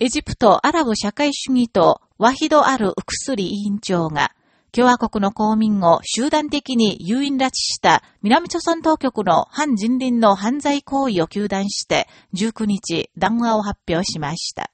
エジプトアラブ社会主義とワヒドアルウクスリ委員長が、共和国の公民を集団的に誘引拉致した南朝鮮当局の反人倫の犯罪行為を求断して19日談話を発表しました。